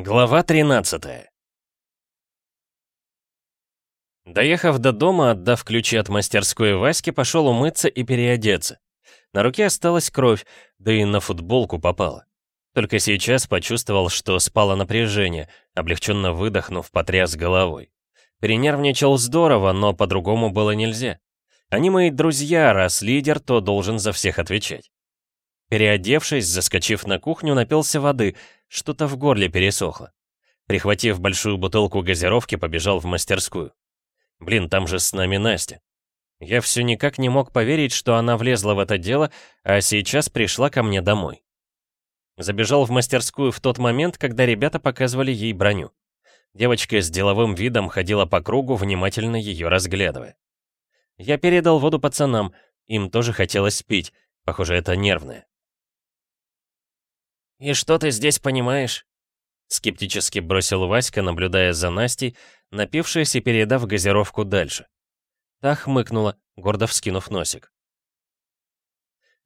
Глава 13 Доехав до дома, отдав ключи от мастерской Ваське, пошел умыться и переодеться. На руке осталась кровь, да и на футболку попала. Только сейчас почувствовал, что спало напряжение, облегченно выдохнув, потряс головой. Перенервничал здорово, но по-другому было нельзя. Они мои друзья, раз лидер, то должен за всех отвечать. Переодевшись, заскочив на кухню, напился воды, что-то в горле пересохло. Прихватив большую бутылку газировки, побежал в мастерскую. Блин, там же с нами Настя. Я все никак не мог поверить, что она влезла в это дело, а сейчас пришла ко мне домой. Забежал в мастерскую в тот момент, когда ребята показывали ей броню. Девочка с деловым видом ходила по кругу, внимательно ее разглядывая. Я передал воду пацанам, им тоже хотелось пить, похоже, это нервное. «И что ты здесь понимаешь?» Скептически бросил Васька, наблюдая за Настей, напившись и передав газировку дальше. Та хмыкнула, гордо вскинув носик.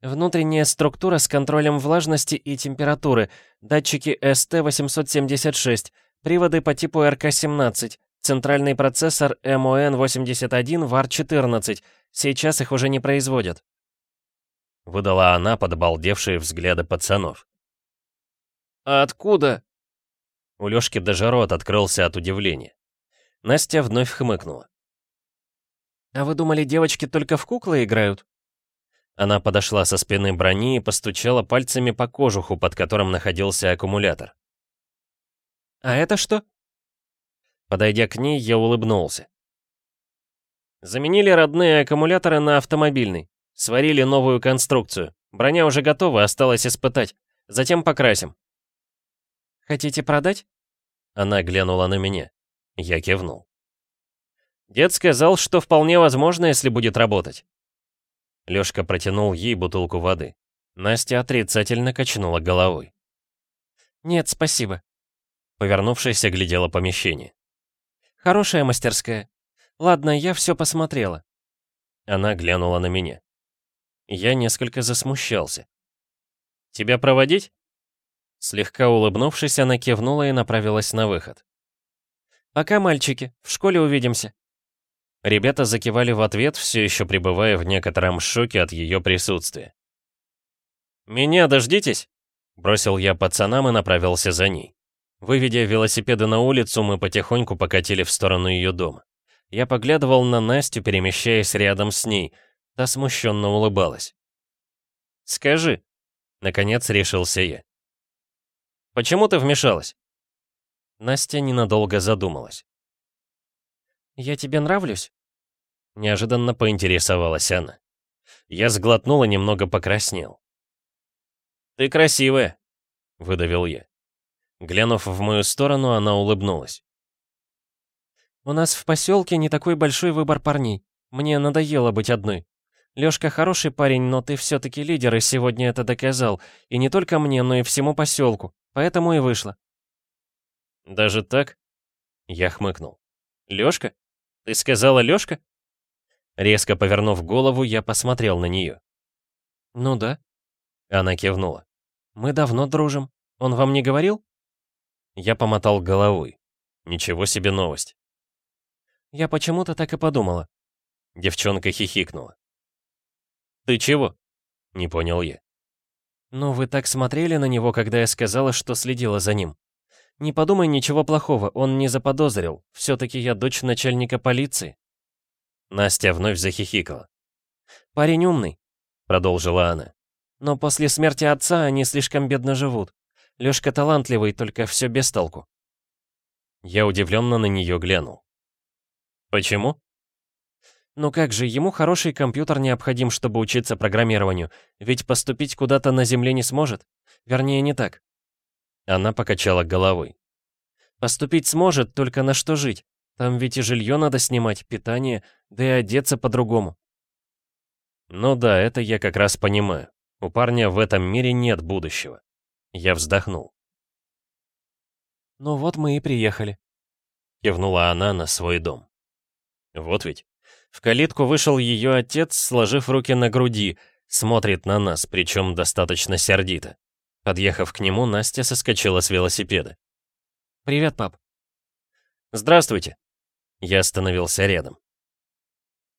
Внутренняя структура с контролем влажности и температуры, датчики ST-876, приводы по типу РК-17, центральный процессор MON-81 VAR-14, сейчас их уже не производят. Выдала она под обалдевшие взгляды пацанов. «А откуда?» У Лёшки даже рот открылся от удивления. Настя вновь хмыкнула. «А вы думали, девочки только в куклы играют?» Она подошла со спины брони и постучала пальцами по кожуху, под которым находился аккумулятор. «А это что?» Подойдя к ней, я улыбнулся. Заменили родные аккумуляторы на автомобильный. Сварили новую конструкцию. Броня уже готова, осталось испытать. Затем покрасим. «Хотите продать?» Она глянула на меня. Я кивнул. Дед сказал, что вполне возможно, если будет работать. Лёшка протянул ей бутылку воды. Настя отрицательно качнула головой. «Нет, спасибо». Повернувшись, оглядела помещение. «Хорошая мастерская. Ладно, я все посмотрела». Она глянула на меня. Я несколько засмущался. «Тебя проводить?» Слегка улыбнувшись, она кивнула и направилась на выход. «Пока, мальчики, в школе увидимся». Ребята закивали в ответ, все еще пребывая в некотором шоке от ее присутствия. «Меня дождитесь?» Бросил я пацанам и направился за ней. Выведя велосипеды на улицу, мы потихоньку покатили в сторону ее дома. Я поглядывал на Настю, перемещаясь рядом с ней. Та смущенно улыбалась. «Скажи», — наконец решился я. Почему ты вмешалась?» Настя ненадолго задумалась. «Я тебе нравлюсь?» Неожиданно поинтересовалась она. Я сглотнул и немного покраснел. «Ты красивая», — выдавил я. Глянув в мою сторону, она улыбнулась. «У нас в поселке не такой большой выбор парней. Мне надоело быть одной. Лёшка хороший парень, но ты все-таки лидер, и сегодня это доказал. И не только мне, но и всему поселку. Поэтому и вышло. «Даже так?» Я хмыкнул. «Лёшка? Ты сказала Лёшка?» Резко повернув голову, я посмотрел на неё. «Ну да». Она кивнула. «Мы давно дружим. Он вам не говорил?» Я помотал головой. Ничего себе новость. Я почему-то так и подумала. Девчонка хихикнула. «Ты чего?» — не понял я. «Ну, вы так смотрели на него, когда я сказала, что следила за ним. Не подумай ничего плохого, он не заподозрил. Все-таки я дочь начальника полиции». Настя вновь захихикала. «Парень умный», — продолжила она. «Но после смерти отца они слишком бедно живут. Лёшка талантливый, только все без толку». Я удивленно на нее глянул. «Почему?» Ну как же, ему хороший компьютер необходим, чтобы учиться программированию, ведь поступить куда-то на Земле не сможет. Вернее, не так. Она покачала головой. Поступить сможет, только на что жить? Там ведь и жилье надо снимать, питание, да и одеться по-другому. Ну да, это я как раз понимаю. У парня в этом мире нет будущего. Я вздохнул. Ну вот мы и приехали. Кивнула она на свой дом. Вот ведь. В калитку вышел ее отец, сложив руки на груди, смотрит на нас, причем достаточно сердито. Подъехав к нему, Настя соскочила с велосипеда. «Привет, пап». «Здравствуйте». Я остановился рядом.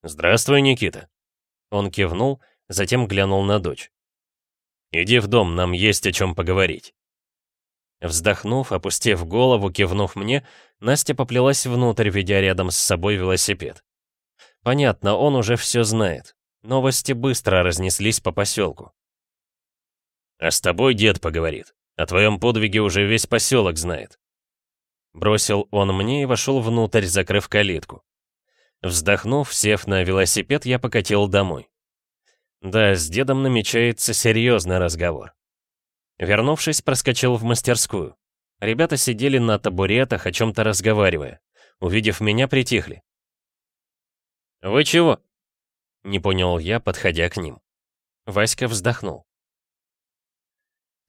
«Здравствуй, Никита». Он кивнул, затем глянул на дочь. «Иди в дом, нам есть о чем поговорить». Вздохнув, опустив голову, кивнув мне, Настя поплелась внутрь, ведя рядом с собой велосипед. Понятно, он уже все знает. Новости быстро разнеслись по поселку. «А с тобой дед поговорит. О твоем подвиге уже весь поселок знает». Бросил он мне и вошел внутрь, закрыв калитку. Вздохнув, сев на велосипед, я покатил домой. Да, с дедом намечается серьезный разговор. Вернувшись, проскочил в мастерскую. Ребята сидели на табуретах, о чем-то разговаривая. Увидев меня, притихли. «Вы чего?» Не понял я, подходя к ним. Васька вздохнул.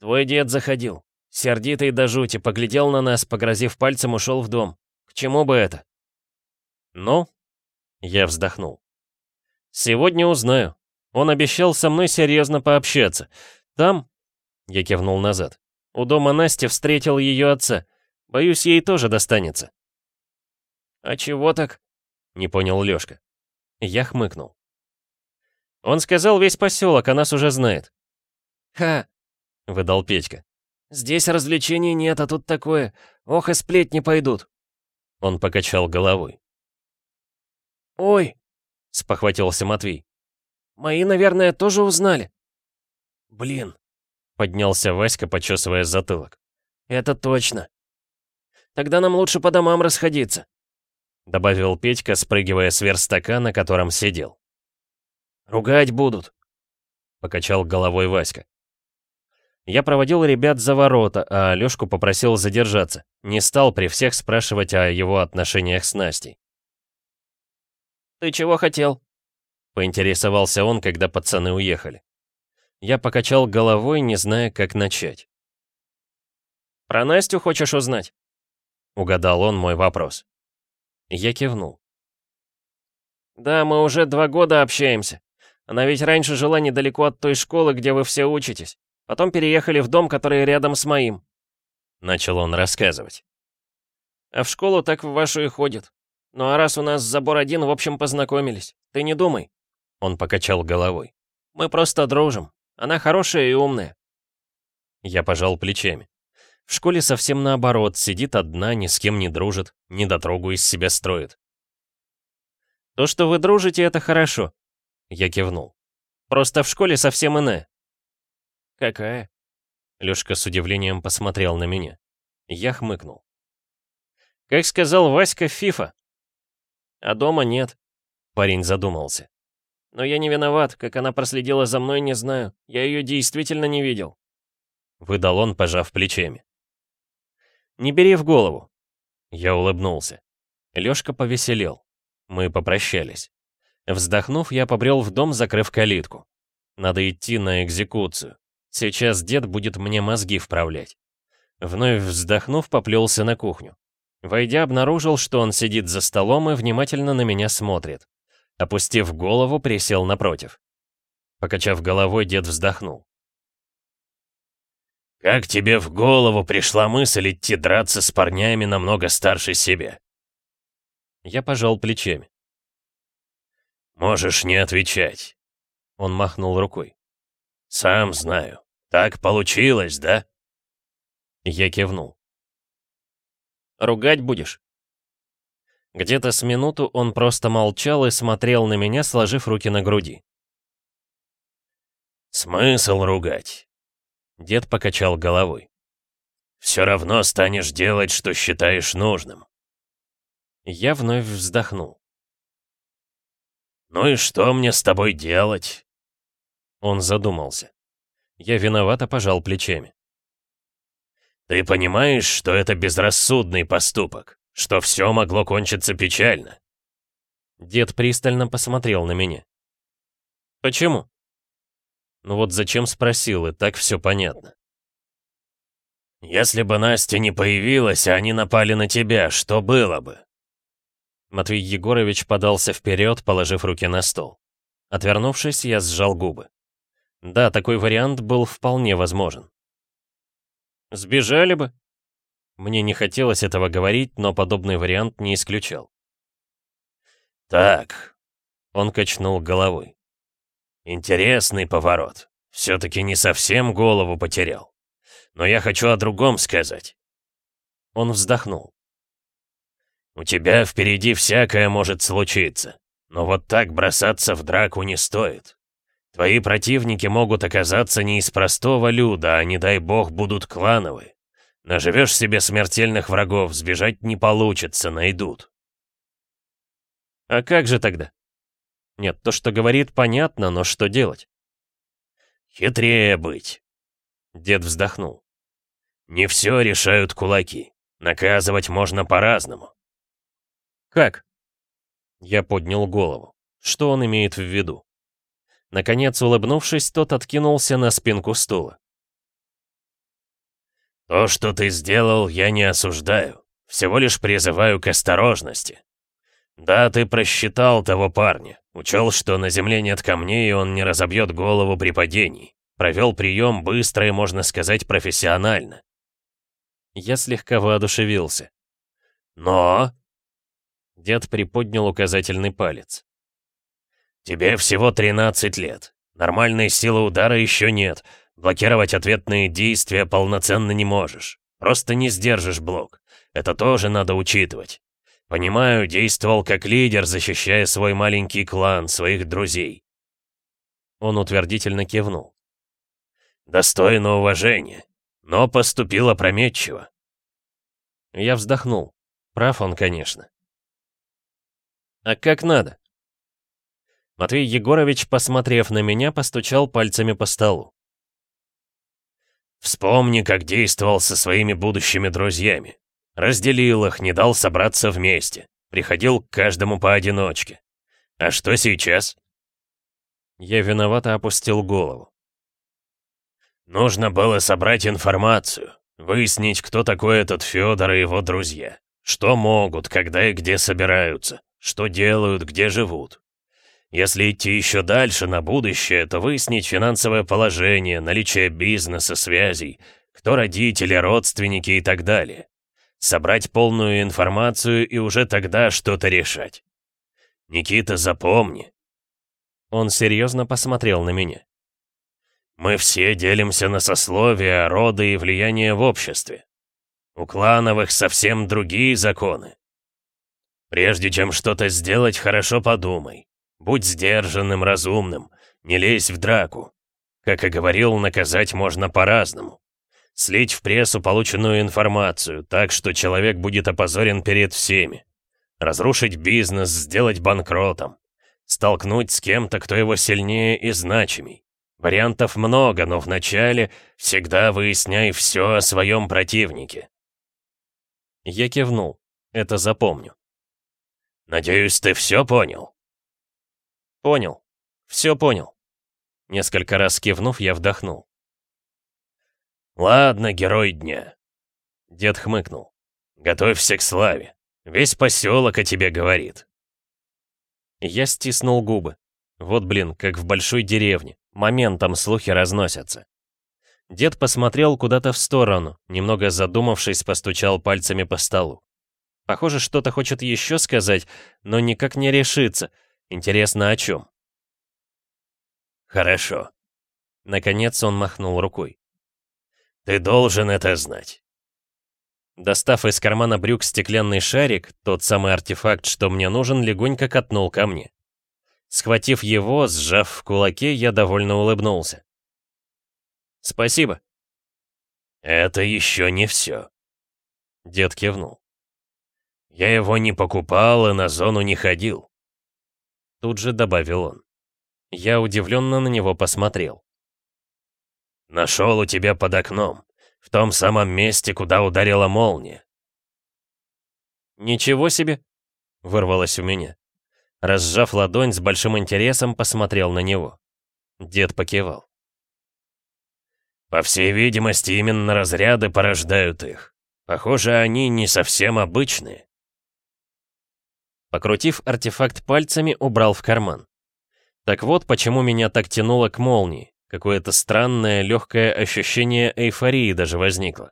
«Твой дед заходил. Сердитый до жути, поглядел на нас, погрозив пальцем, ушел в дом. К чему бы это?» «Ну?» Я вздохнул. «Сегодня узнаю. Он обещал со мной серьезно пообщаться. Там...» Я кивнул назад. У дома Насти встретил ее отца. Боюсь, ей тоже достанется. «А чего так?» — не понял Лёшка. Я хмыкнул. Он сказал, весь поселок, а нас уже знает. «Ха!» — выдал Петька. «Здесь развлечений нет, а тут такое. Ох, и сплетни пойдут». Он покачал головой. «Ой!» — спохватился Матвей. «Мои, наверное, тоже узнали». «Блин!» — поднялся Васька, почесывая затылок. «Это точно. Тогда нам лучше по домам расходиться», — добавил Петька, спрыгивая с верстака, на котором сидел. «Ругать будут», — покачал головой Васька. Я проводил ребят за ворота, а Алёшку попросил задержаться. Не стал при всех спрашивать о его отношениях с Настей. «Ты чего хотел?» — поинтересовался он, когда пацаны уехали. Я покачал головой, не зная, как начать. «Про Настю хочешь узнать?» — угадал он мой вопрос. Я кивнул. «Да, мы уже два года общаемся. Она ведь раньше жила недалеко от той школы, где вы все учитесь. Потом переехали в дом, который рядом с моим». Начал он рассказывать. «А в школу так в вашу и ходит. Ну а раз у нас забор один, в общем, познакомились. Ты не думай». Он покачал головой. «Мы просто дружим. Она хорошая и умная». Я пожал плечами. В школе совсем наоборот, сидит одна, ни с кем не дружит, недотрогу из себя строит. «То, что вы дружите, это хорошо», я кивнул. «Просто в школе совсем иная». «Какая?» Лёшка с удивлением посмотрел на меня. Я хмыкнул. «Как сказал Васька, фифа». «А дома нет», — парень задумался. «Но я не виноват, как она проследила за мной, не знаю. Я её действительно не видел». Выдал он, пожав плечами. «Не бери в голову». Я улыбнулся. Лёшка повеселел. Мы попрощались. Вздохнув, я побрел в дом, закрыв калитку. Надо идти на экзекуцию. Сейчас дед будет мне мозги вправлять. Вновь вздохнув, поплелся на кухню. Войдя, обнаружил, что он сидит за столом и внимательно на меня смотрит. Опустив голову, присел напротив. Покачав головой, дед вздохнул. «Как тебе в голову пришла мысль идти драться с парнями намного старше себя?» Я пожал плечами. «Можешь не отвечать». Он махнул рукой. «Сам знаю. Так получилось, да?» Я кивнул. «Ругать будешь?» Где-то с минуту он просто молчал и смотрел на меня, сложив руки на груди. «Смысл ругать?» Дед покачал головой. «Все равно станешь делать, что считаешь нужным». Я вновь вздохнул. «Ну и что мне с тобой делать?» Он задумался. Я виновато пожал плечами. «Ты понимаешь, что это безрассудный поступок, что все могло кончиться печально?» Дед пристально посмотрел на меня. «Почему?» Ну вот зачем спросил, и так все понятно. «Если бы Настя не появилась, а они напали на тебя, что было бы?» Матвей Егорович подался вперед, положив руки на стол. Отвернувшись, я сжал губы. Да, такой вариант был вполне возможен. «Сбежали бы?» Мне не хотелось этого говорить, но подобный вариант не исключал. «Так», — он качнул головой. «Интересный поворот. Все-таки не совсем голову потерял. Но я хочу о другом сказать». Он вздохнул. «У тебя впереди всякое может случиться, но вот так бросаться в драку не стоит. Твои противники могут оказаться не из простого люда, а не дай бог будут клановые. Наживешь себе смертельных врагов, сбежать не получится, найдут. А как же тогда? Нет, то, что говорит, понятно, но что делать? Хитрее быть. Дед вздохнул. Не все решают кулаки. Наказывать можно по-разному. Как? Я поднял голову. Что он имеет в виду? Наконец, улыбнувшись, тот откинулся на спинку стула. «То, что ты сделал, я не осуждаю. Всего лишь призываю к осторожности. Да, ты просчитал того парня. Учел, что на земле нет камней, и он не разобьет голову при падении. Провел прием быстро и, можно сказать, профессионально. Я слегка воодушевился. Но... Дед приподнял указательный палец. «Тебе всего 13 лет. Нормальной силы удара еще нет. Блокировать ответные действия полноценно не можешь. Просто не сдержишь блок. Это тоже надо учитывать. Понимаю, действовал как лидер, защищая свой маленький клан, своих друзей». Он утвердительно кивнул. «Достойно уважения, но поступил опрометчиво». Я вздохнул. Прав он, конечно. «А как надо?» Матвей Егорович, посмотрев на меня, постучал пальцами по столу. «Вспомни, как действовал со своими будущими друзьями. Разделил их, не дал собраться вместе. Приходил к каждому поодиночке. А что сейчас?» Я виновато опустил голову. «Нужно было собрать информацию, выяснить, кто такой этот Федор и его друзья. Что могут, когда и где собираются, что делают, где живут. Если идти еще дальше на будущее, то выяснить финансовое положение, наличие бизнеса, связей, кто родители, родственники и так далее. Собрать полную информацию и уже тогда что-то решать. Никита, запомни. Он серьезно посмотрел на меня. Мы все делимся на сословия, роды и влияние в обществе. У клановых совсем другие законы. Прежде чем что-то сделать, хорошо подумай. Будь сдержанным, разумным, не лезь в драку. Как и говорил, наказать можно по-разному. Слить в прессу полученную информацию, так что человек будет опозорен перед всеми. Разрушить бизнес, сделать банкротом. Столкнуть с кем-то, кто его сильнее и значимей. Вариантов много, но вначале всегда выясняй все о своем противнике. Я кивнул. Это запомню. «Надеюсь, ты все понял?» «Понял. Все понял». Несколько раз кивнув, я вдохнул. «Ладно, герой дня». Дед хмыкнул. «Готовься к славе. Весь поселок о тебе говорит». Я стиснул губы. Вот, блин, как в большой деревне. Моментом слухи разносятся. Дед посмотрел куда-то в сторону, немного задумавшись, постучал пальцами по столу. Похоже, что-то хочет еще сказать, но никак не решится — Интересно, о чем? Хорошо. Наконец он махнул рукой. Ты должен это знать. Достав из кармана брюк стеклянный шарик, тот самый артефакт, что мне нужен, легонько катнул ко мне. Схватив его, сжав в кулаке, я довольно улыбнулся. «Спасибо». «Это еще не все». Дед кивнул. «Я его не покупал и на зону не ходил. Тут же добавил он. Я удивленно на него посмотрел. «Нашел у тебя под окном, в том самом месте, куда ударила молния». «Ничего себе!» — вырвалось у меня. Разжав ладонь, с большим интересом посмотрел на него. Дед покивал. «По всей видимости, именно разряды порождают их. Похоже, они не совсем обычные. Покрутив артефакт пальцами, убрал в карман. Так вот, почему меня так тянуло к молнии. Какое-то странное, легкое ощущение эйфории даже возникло.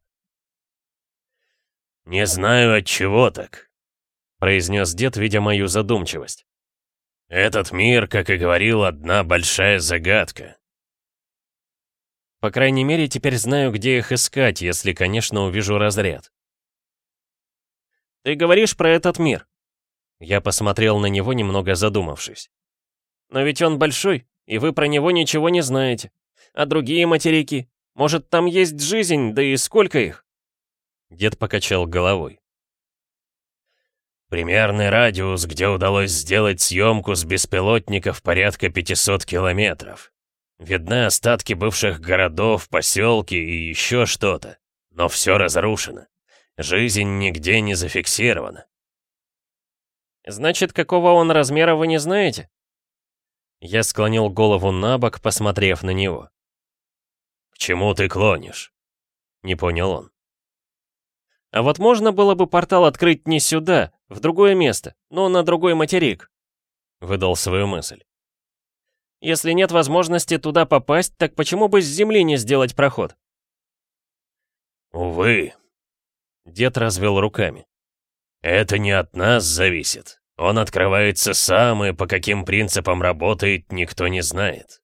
«Не знаю, от чего так», — произнес дед, видя мою задумчивость. «Этот мир, как и говорил, одна большая загадка». По крайней мере, теперь знаю, где их искать, если, конечно, увижу разряд. «Ты говоришь про этот мир?» Я посмотрел на него, немного задумавшись. «Но ведь он большой, и вы про него ничего не знаете. А другие материки? Может, там есть жизнь, да и сколько их?» Дед покачал головой. Примерный радиус, где удалось сделать съемку с беспилотников порядка 500 километров. Видны остатки бывших городов, поселки и еще что-то. Но все разрушено. Жизнь нигде не зафиксирована. «Значит, какого он размера вы не знаете?» Я склонил голову на бок, посмотрев на него. «К чему ты клонишь?» Не понял он. А вот можно было бы портал открыть не сюда, в другое место, но на другой материк. Выдал свою мысль. Если нет возможности туда попасть, так почему бы с Земли не сделать проход? Увы. Дед развел руками. Это не от нас зависит. Он открывается сам, и по каким принципам работает, никто не знает.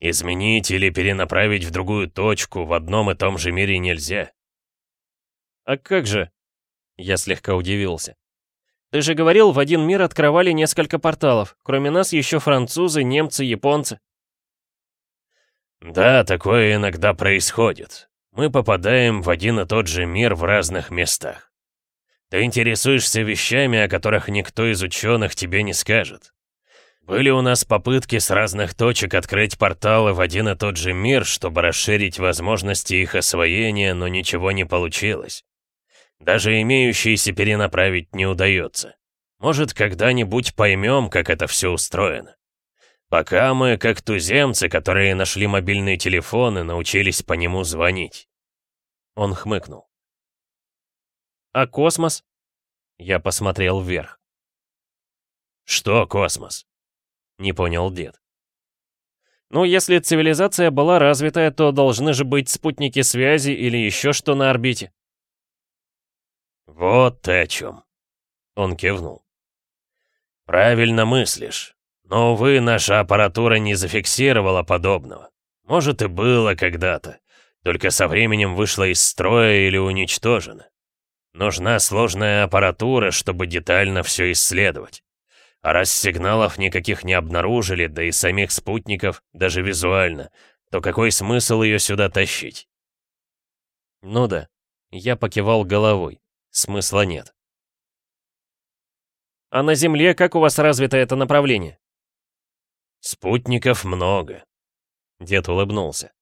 Изменить или перенаправить в другую точку в одном и том же мире нельзя. «А как же?» Я слегка удивился. «Ты же говорил, в один мир открывали несколько порталов. Кроме нас еще французы, немцы, японцы». «Да, такое иногда происходит. Мы попадаем в один и тот же мир в разных местах. Ты интересуешься вещами, о которых никто из ученых тебе не скажет. Были у нас попытки с разных точек открыть порталы в один и тот же мир, чтобы расширить возможности их освоения, но ничего не получилось. Даже имеющиеся перенаправить не удается. Может, когда-нибудь поймем, как это все устроено. Пока мы, как туземцы, которые нашли мобильный телефон и научились по нему звонить. Он хмыкнул. «А космос?» Я посмотрел вверх. «Что космос?» Не понял дед. «Ну, если цивилизация была развитая, то должны же быть спутники связи или еще что на орбите». «Вот о чем!» Он кивнул. «Правильно мыслишь. Но, увы, наша аппаратура не зафиксировала подобного. Может и было когда-то, только со временем вышла из строя или уничтожена. Нужна сложная аппаратура, чтобы детально все исследовать. А раз сигналов никаких не обнаружили, да и самих спутников, даже визуально, то какой смысл ее сюда тащить? Ну да, я покивал головой. Смысла нет. А на Земле как у вас развито это направление? Спутников много. Дед улыбнулся.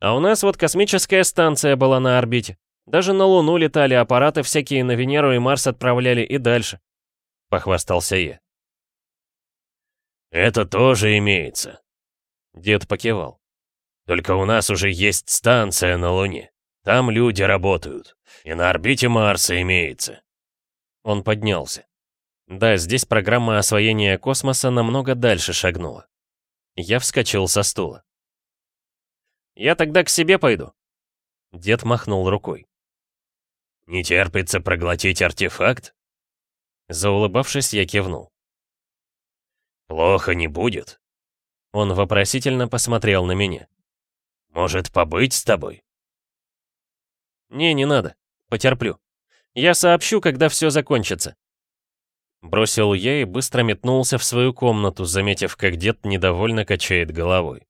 А у нас вот космическая станция была на орбите. Даже на Луну летали аппараты всякие на Венеру и Марс отправляли и дальше. Похвастался я. Это тоже имеется. Дед покивал. Только у нас уже есть станция на Луне. Там люди работают. И на орбите Марса имеется. Он поднялся. Да, здесь программа освоения космоса намного дальше шагнула. Я вскочил со стула. «Я тогда к себе пойду». Дед махнул рукой. «Не терпится проглотить артефакт?» Заулыбавшись, я кивнул. «Плохо не будет?» Он вопросительно посмотрел на меня. «Может, побыть с тобой?» «Не, не надо. Потерплю. Я сообщу, когда все закончится». Бросил я и быстро метнулся в свою комнату, заметив, как дед недовольно качает головой.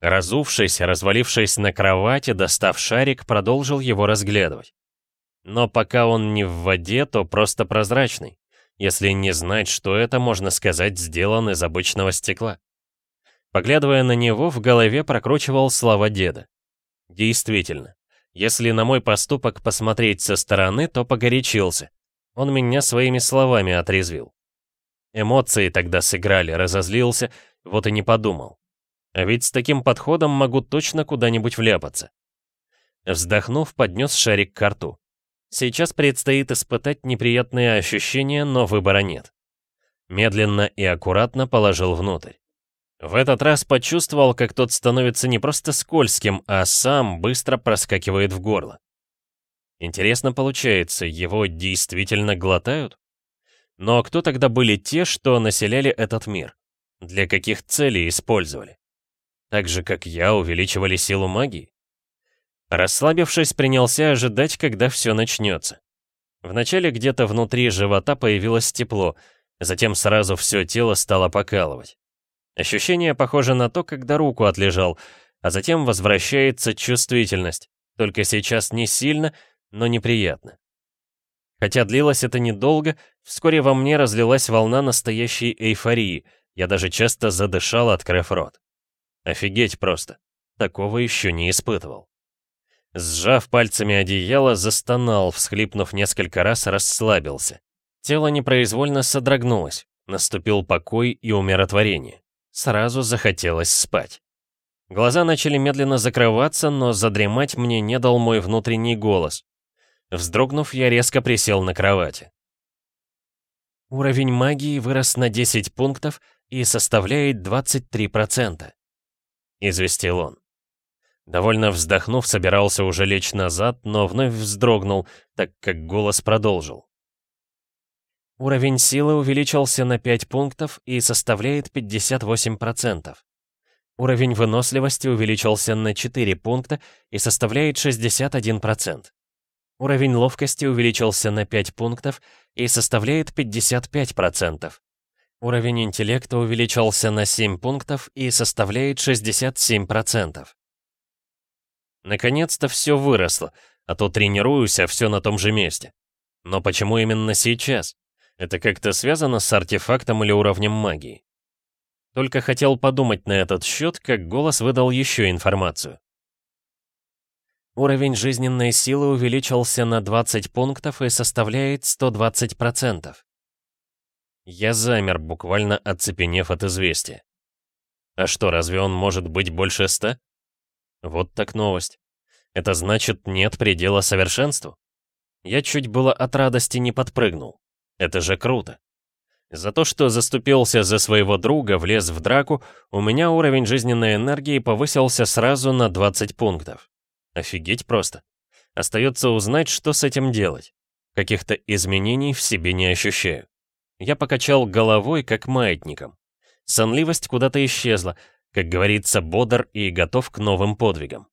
Разувшись, развалившись на кровати, достав шарик, продолжил его разглядывать. Но пока он не в воде, то просто прозрачный. Если не знать, что это, можно сказать, сделан из обычного стекла. Поглядывая на него, в голове прокручивал слова деда. Действительно, если на мой поступок посмотреть со стороны, то погорячился. Он меня своими словами отрезвил. Эмоции тогда сыграли, разозлился, вот и не подумал. А ведь с таким подходом могу точно куда-нибудь вляпаться. Вздохнув, поднес шарик к рту. Сейчас предстоит испытать неприятные ощущения, но выбора нет. Медленно и аккуратно положил внутрь. В этот раз почувствовал, как тот становится не просто скользким, а сам быстро проскакивает в горло. Интересно получается, его действительно глотают? Но кто тогда были те, что населяли этот мир? Для каких целей использовали? Так же, как я, увеличивали силу магии? Расслабившись, принялся ожидать, когда все начнется. Вначале где-то внутри живота появилось тепло, затем сразу все тело стало покалывать. Ощущение похоже на то, когда руку отлежал, а затем возвращается чувствительность, только сейчас не сильно, но неприятно. Хотя длилось это недолго, вскоре во мне разлилась волна настоящей эйфории, я даже часто задышал, открыв рот. Офигеть просто, такого еще не испытывал. Сжав пальцами одеяло, застонал, всхлипнув несколько раз, расслабился. Тело непроизвольно содрогнулось, наступил покой и умиротворение. Сразу захотелось спать. Глаза начали медленно закрываться, но задремать мне не дал мой внутренний голос. Вздрогнув, я резко присел на кровати. Уровень магии вырос на 10 пунктов и составляет 23%. Известил он. Довольно вздохнув, собирался уже лечь назад, но вновь вздрогнул, так как голос продолжил. Уровень силы увеличился на 5 пунктов и составляет 58%. Уровень выносливости увеличился на 4 пункта и составляет 61%. Уровень ловкости увеличился на 5 пунктов и составляет 55%. Уровень интеллекта увеличился на 7 пунктов и составляет 67%. Наконец-то все выросло, а то тренируюсь, а все на том же месте. Но почему именно сейчас? Это как-то связано с артефактом или уровнем магии? Только хотел подумать на этот счет, как голос выдал еще информацию. Уровень жизненной силы увеличился на 20 пунктов и составляет 120%. Я замер, буквально оцепенев от известия. А что, разве он может быть больше 100? Вот так новость. Это значит, нет предела совершенству? Я чуть было от радости не подпрыгнул. Это же круто. За то, что заступился за своего друга, влез в драку, у меня уровень жизненной энергии повысился сразу на 20 пунктов. Офигеть просто. Остается узнать, что с этим делать. Каких-то изменений в себе не ощущаю. Я покачал головой, как маятником. Сонливость куда-то исчезла, как говорится, бодр и готов к новым подвигам.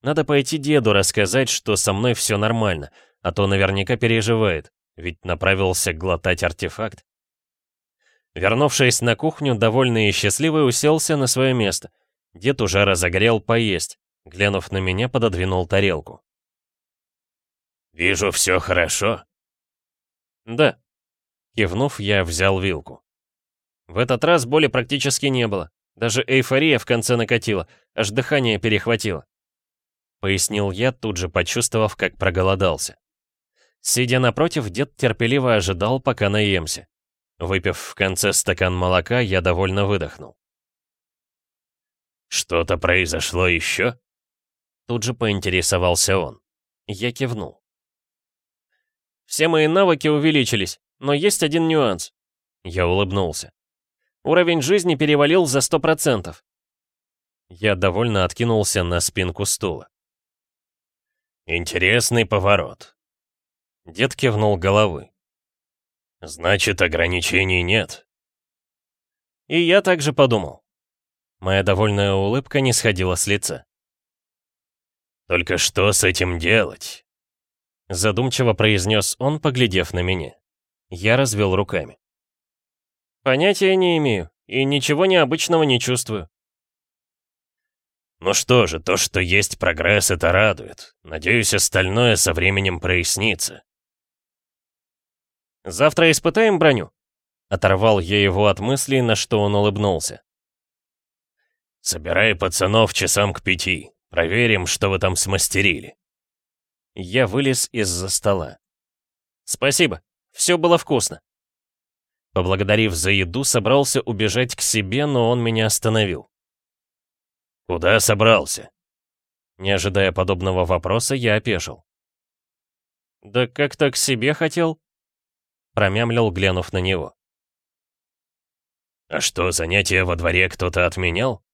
Надо пойти деду рассказать, что со мной все нормально, а то наверняка переживает. Ведь направился глотать артефакт. Вернувшись на кухню, довольный и счастливый, уселся на свое место. Дед уже разогрел поесть. Глянув на меня, пододвинул тарелку. «Вижу, все хорошо». «Да». Кивнув, я взял вилку. В этот раз боли практически не было. Даже эйфория в конце накатила, аж дыхание перехватило. Пояснил я, тут же почувствовав, как проголодался. Сидя напротив, дед терпеливо ожидал, пока наемся. Выпив в конце стакан молока, я довольно выдохнул. «Что-то произошло еще?» Тут же поинтересовался он. Я кивнул. «Все мои навыки увеличились, но есть один нюанс». Я улыбнулся. Уровень жизни перевалил за сто процентов. Я довольно откинулся на спинку стула. «Интересный поворот. Дед кивнул головой. «Значит, ограничений нет». И я также подумал. Моя довольная улыбка не сходила с лица. «Только что с этим делать?» Задумчиво произнес он, поглядев на меня. Я развел руками. «Понятия не имею, и ничего необычного не чувствую». «Ну что же, то, что есть прогресс, это радует. Надеюсь, остальное со временем прояснится». «Завтра испытаем броню?» Оторвал я его от мыслей, на что он улыбнулся. «Собирай пацанов часам к пяти. Проверим, что вы там смастерили». Я вылез из-за стола. «Спасибо. Все было вкусно». Поблагодарив за еду, собрался убежать к себе, но он меня остановил. «Куда собрался?» Не ожидая подобного вопроса, я опешил. «Да как-то к себе хотел», промямлил, глянув на него. «А что, занятия во дворе кто-то отменял?»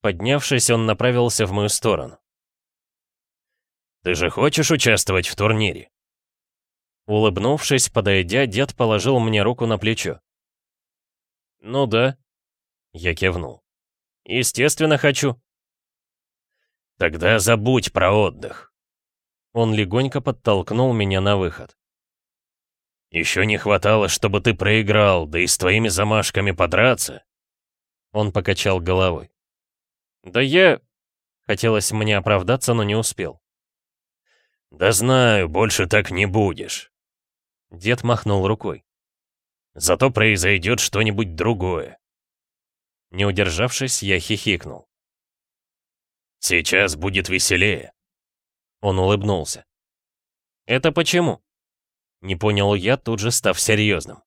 Поднявшись, он направился в мою сторону. Ты же хочешь участвовать в турнире?» Улыбнувшись, подойдя, дед положил мне руку на плечо. «Ну да», — я кивнул. «Естественно, хочу». «Тогда забудь про отдых». Он легонько подтолкнул меня на выход. «Еще не хватало, чтобы ты проиграл, да и с твоими замашками подраться». Он покачал головой. «Да я...» Хотелось мне оправдаться, но не успел. «Да знаю, больше так не будешь». Дед махнул рукой. «Зато произойдет что-нибудь другое». Не удержавшись, я хихикнул. «Сейчас будет веселее». Он улыбнулся. «Это почему?» Не понял я, тут же став серьезным.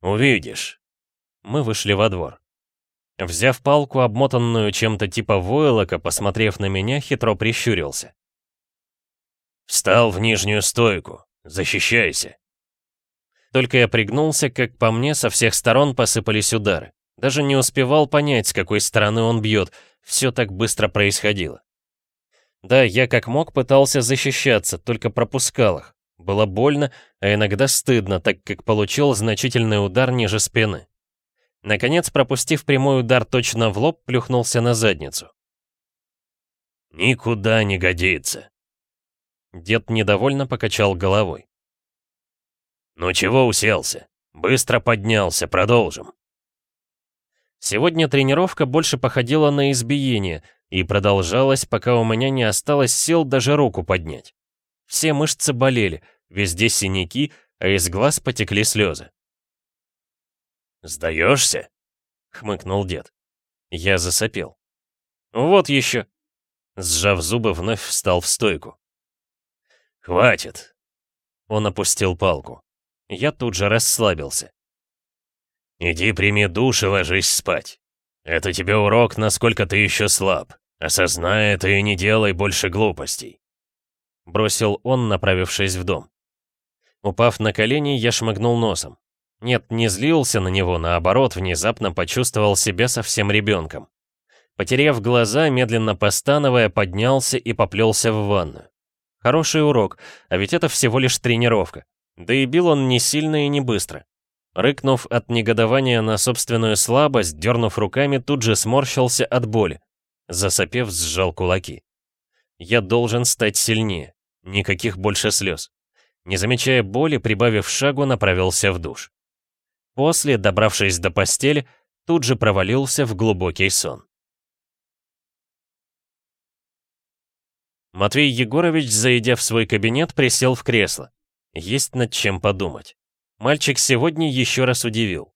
«Увидишь». Мы вышли во двор. Взяв палку, обмотанную чем-то типа войлока, посмотрев на меня, хитро прищурился. «Встал в нижнюю стойку. Защищайся». Только я пригнулся, как по мне, со всех сторон посыпались удары. Даже не успевал понять, с какой стороны он бьет. Все так быстро происходило. Да, я как мог пытался защищаться, только пропускал их. Было больно, а иногда стыдно, так как получил значительный удар ниже спины. Наконец, пропустив прямой удар точно в лоб, плюхнулся на задницу. «Никуда не годится», Дед недовольно покачал головой. «Ну чего уселся? Быстро поднялся, продолжим». Сегодня тренировка больше походила на избиение и продолжалась, пока у меня не осталось сил даже руку поднять. Все мышцы болели, везде синяки, а из глаз потекли слезы. «Сдаешься?» — хмыкнул дед. Я засопел. «Вот еще!» Сжав зубы, вновь встал в стойку. «Хватит!» Он опустил палку. Я тут же расслабился. «Иди прими душ и ложись спать. Это тебе урок, насколько ты еще слаб. Осознай это и не делай больше глупостей». Бросил он, направившись в дом. Упав на колени, я шмыгнул носом. Нет, не злился на него, наоборот, внезапно почувствовал себя совсем ребенком. Потеряв глаза, медленно постановая, поднялся и поплелся в ванную. Хороший урок, а ведь это всего лишь тренировка. Да и бил он не сильно и не быстро. Рыкнув от негодования на собственную слабость, дернув руками, тут же сморщился от боли. Засопев, сжал кулаки. Я должен стать сильнее. Никаких больше слез. Не замечая боли, прибавив шагу, направился в душ. После, добравшись до постели, тут же провалился в глубокий сон. Матвей Егорович, зайдя в свой кабинет, присел в кресло. Есть над чем подумать. Мальчик сегодня еще раз удивил.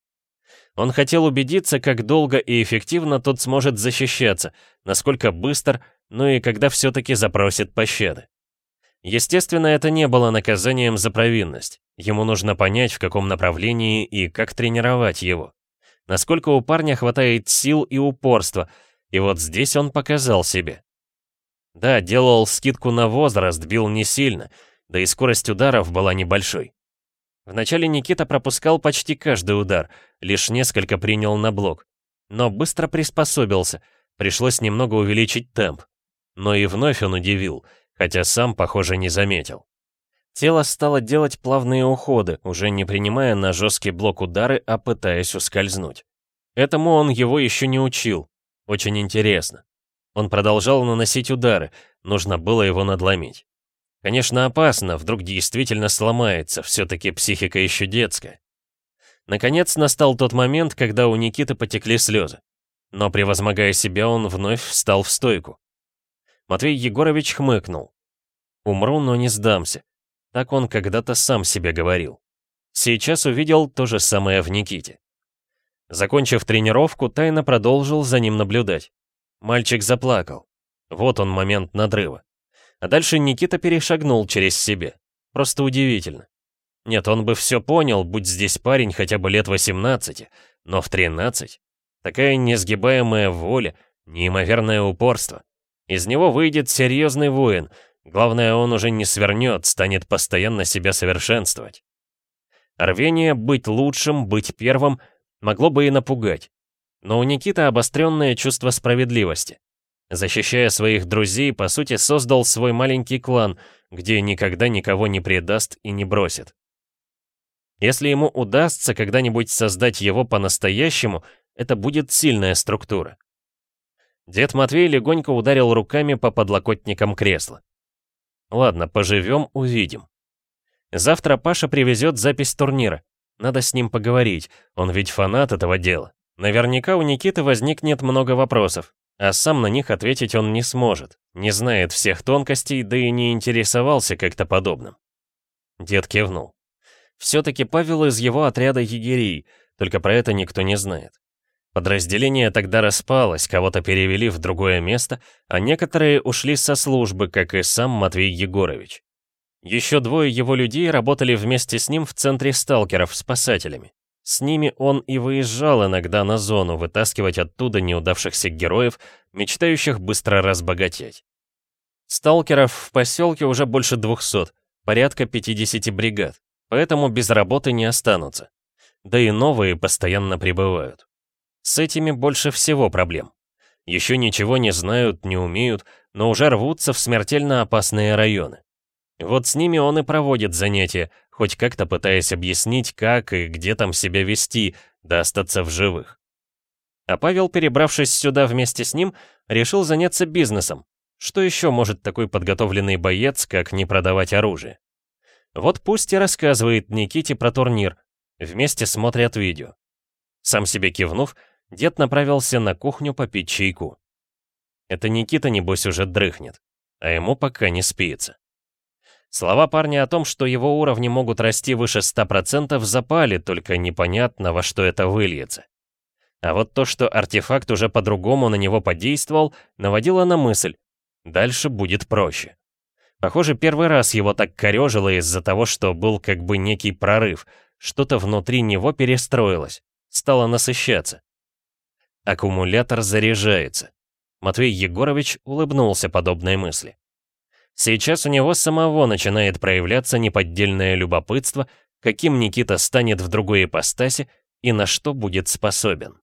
Он хотел убедиться, как долго и эффективно тот сможет защищаться, насколько быстро, ну и когда все-таки запросит пощады. Естественно, это не было наказанием за провинность. Ему нужно понять, в каком направлении и как тренировать его. Насколько у парня хватает сил и упорства, и вот здесь он показал себе. Да, делал скидку на возраст, бил не сильно, да и скорость ударов была небольшой. Вначале Никита пропускал почти каждый удар, лишь несколько принял на блок. Но быстро приспособился, пришлось немного увеличить темп. Но и вновь он удивил, хотя сам, похоже, не заметил. Тело стало делать плавные уходы, уже не принимая на жесткий блок удары, а пытаясь ускользнуть. Этому он его еще не учил. Очень интересно. Он продолжал наносить удары, нужно было его надломить. Конечно, опасно, вдруг действительно сломается, все-таки психика еще детская. Наконец настал тот момент, когда у Никиты потекли слезы. Но превозмогая себя, он вновь встал в стойку. Матвей Егорович хмыкнул. «Умру, но не сдамся». Так он когда-то сам себе говорил. Сейчас увидел то же самое в Никите. Закончив тренировку, тайно продолжил за ним наблюдать. Мальчик заплакал. Вот он момент надрыва. А дальше Никита перешагнул через себя. Просто удивительно. Нет, он бы все понял, будь здесь парень хотя бы лет 18, но в 13. Такая несгибаемая воля, неимоверное упорство. Из него выйдет серьезный воин. Главное, он уже не свернет, станет постоянно себя совершенствовать. Рвение быть лучшим, быть первым могло бы и напугать. Но у Никиты обостренное чувство справедливости. Защищая своих друзей, по сути, создал свой маленький клан, где никогда никого не предаст и не бросит. Если ему удастся когда-нибудь создать его по-настоящему, это будет сильная структура. Дед Матвей легонько ударил руками по подлокотникам кресла. Ладно, поживем, увидим. Завтра Паша привезет запись турнира. Надо с ним поговорить, он ведь фанат этого дела. Наверняка у Никиты возникнет много вопросов, а сам на них ответить он не сможет, не знает всех тонкостей, да и не интересовался как-то подобным. Дед кивнул. Все-таки Павел из его отряда егерей, только про это никто не знает. Подразделение тогда распалось, кого-то перевели в другое место, а некоторые ушли со службы, как и сам Матвей Егорович. Еще двое его людей работали вместе с ним в центре сталкеров спасателями. С ними он и выезжал иногда на зону, вытаскивать оттуда неудавшихся героев, мечтающих быстро разбогатеть. Сталкеров в поселке уже больше 200, порядка 50 бригад, поэтому без работы не останутся. Да и новые постоянно прибывают. С этими больше всего проблем. Еще ничего не знают, не умеют, но уже рвутся в смертельно опасные районы. Вот с ними он и проводит занятия, хоть как-то пытаясь объяснить, как и где там себя вести, да остаться в живых. А Павел, перебравшись сюда вместе с ним, решил заняться бизнесом. Что еще может такой подготовленный боец, как не продавать оружие? Вот пусть и рассказывает Никите про турнир. Вместе смотрят видео. Сам себе кивнув, дед направился на кухню попить чайку. Это Никита, небось, уже дрыхнет, а ему пока не спится. Слова парня о том, что его уровни могут расти выше 100% запали, только непонятно, во что это выльется. А вот то, что артефакт уже по-другому на него подействовал, наводило на мысль. Дальше будет проще. Похоже, первый раз его так корежило из-за того, что был как бы некий прорыв. Что-то внутри него перестроилось, стало насыщаться. Аккумулятор заряжается. Матвей Егорович улыбнулся подобной мысли. Сейчас у него самого начинает проявляться неподдельное любопытство, каким Никита станет в другой ипостаси и на что будет способен.